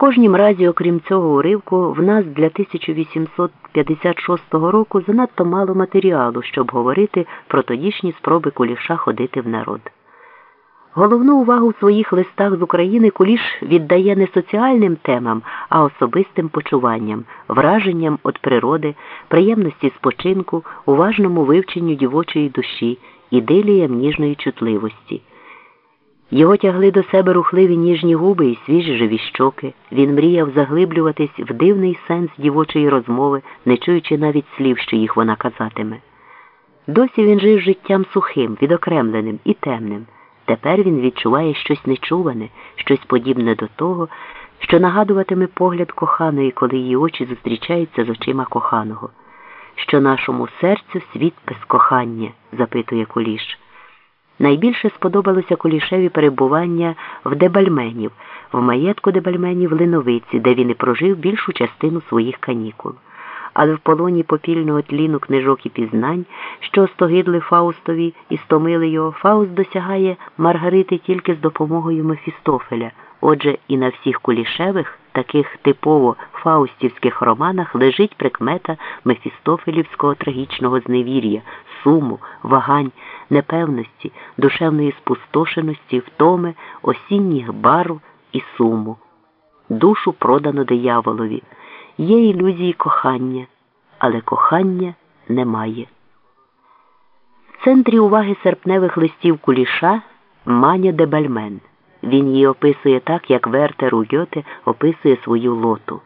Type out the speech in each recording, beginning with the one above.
кожнім разі, окрім цього уривку, в нас для 1856 року занадто мало матеріалу, щоб говорити про тодішні спроби Куліша ходити в народ. Головну увагу в своїх листах з України Куліш віддає не соціальним темам, а особистим почуванням, враженням від природи, приємності спочинку, уважному вивченню дівочої душі, ідиліям ніжної чутливості. Його тягли до себе рухливі ніжні губи і свіжі живі щоки. Він мріяв заглиблюватись в дивний сенс дівочої розмови, не чуючи навіть слів, що їх вона казатиме. Досі він жив життям сухим, відокремленим і темним. Тепер він відчуває щось нечуване, щось подібне до того, що нагадуватиме погляд коханої, коли її очі зустрічаються з очима коханого. Що нашому серцю світ без кохання, запитує Куліш. Найбільше сподобалося Кулішеві перебування в Дебальменів, в маєтку Дебальменів Линовиці, де він і прожив більшу частину своїх канікул. Але в полоні попільного тліну книжок і пізнань, що стогидли Фаустові і стомили його, Фауст досягає Маргарити тільки з допомогою Мефістофеля. Отже, і на всіх кулішевих, таких типово фаустівських романах лежить прикмета Мефістофелівського трагічного зневір'я, суму, вагань, непевності, душевної спустошеності, втоми, осінніх бару і суму. Душу продано дияволові. Є ілюзії кохання, але кохання немає. В центрі уваги серпневих листів куліша Маня де Бальмен. Він її описує так, як Вертер у Гьоте описує свою лоту.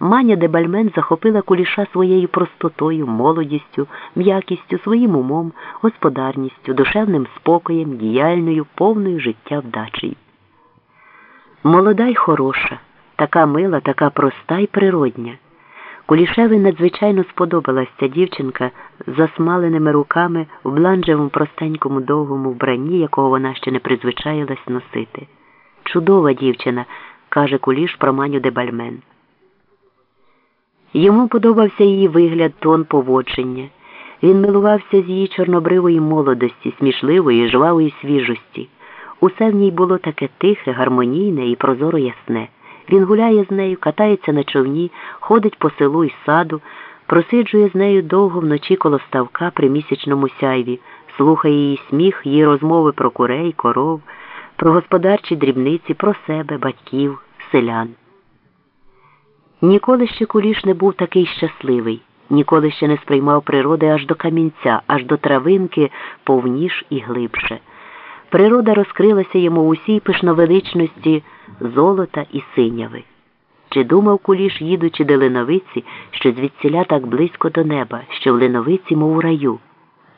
Маня де Бальмен захопила куліша своєю простотою, молодістю, м'якістю, своїм умом, господарністю, душевним спокоєм, діяльною, повною життя вдачею. Молода й хороша, така мила, така проста й природня. Кулішеві надзвичайно сподобалась ця дівчинка з засмаленими руками в бланжевому простенькому довгому вбранні, якого вона ще не призвичаїлась носити. Чудова дівчина, каже Куліш про Маню де Бальмен. Йому подобався її вигляд, тон поводження. Він милувався з її чорнобривої молодості, смішливої, жвавої свіжості. Усе в ній було таке тихе, гармонійне і прозоро ясне. Він гуляє з нею, катається на човні, ходить по селу і саду, просиджує з нею довго вночі коло ставка при місячному сяйві, слухає її сміх, її розмови про курей, коров, про господарчі дрібниці, про себе, батьків, селян. Ніколи ще куліш не був такий щасливий, ніколи ще не сприймав природи аж до камінця, аж до травинки повніш і глибше. Природа розкрилася йому в усій пишновеличності золота і синяви. Чи думав куліш, їдучи до линовиці, що звідсіля так близько до неба, що в линовиці, мов у раю.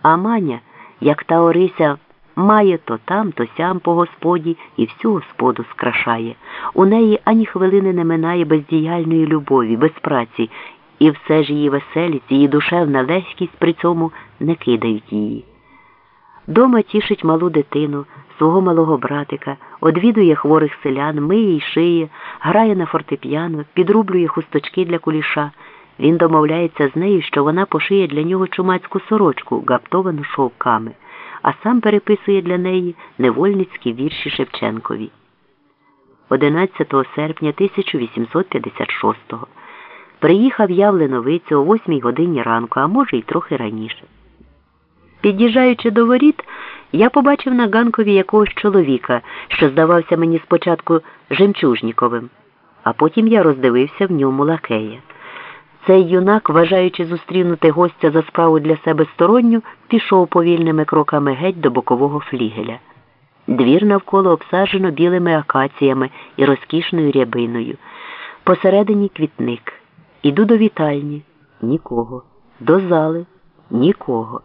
А маня, як та Орися, має то там, то сям по господі і всю господу скрашає. У неї ані хвилини не минає бездіяльної любові, без праці, і все ж її веселість, її душевна легкість при цьому не кидають її. Дома тішить малу дитину, свого малого братика, одвідує хворих селян, миє й шиє, грає на фортепіано, підрублює хусточки для куліша. Він домовляється з нею, що вона пошиє для нього чумацьку сорочку, гаптовану шовками, а сам переписує для неї невольницькі вірші Шевченкові. 11 серпня 1856-го приїхав я в Леновицю о 8 годині ранку, а може й трохи раніше. Під'їжджаючи до воріт, я побачив на ганкові якогось чоловіка, що здавався мені спочатку жемчужніковим, а потім я роздивився в ньому лакея. Цей юнак, вважаючи зустрінути гостя за справу для себе сторонню, пішов повільними кроками геть до бокового флігеля. Двір навколо обсаджено білими акаціями і розкішною рябиною. Посередині квітник. Іду до вітальні нікого. До зали нікого.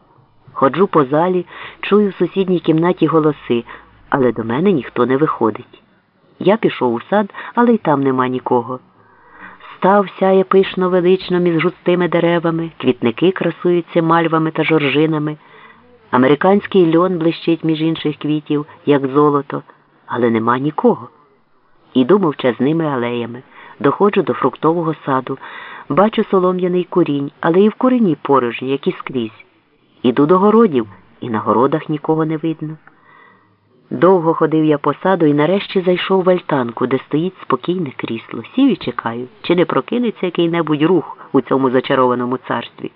Ходжу по залі, чую в сусідній кімнаті голоси, але до мене ніхто не виходить. Я пішов у сад, але й там нема нікого. Став сяє пишно велично між густими деревами, квітники красуються мальвами та жоржинами. Американський льон блищить між інших квітів, як золото, але нема нікого. Іду мовчазними алеями, доходжу до фруктового саду, бачу солом'яний курінь, але і в курені порожні, як і скрізь. Іду до городів, і на городах нікого не видно. Довго ходив я по саду і нарешті зайшов в альтанку, де стоїть спокійне крісло. Сів і чекаю, чи не прокинеться який-небудь рух у цьому зачарованому царстві.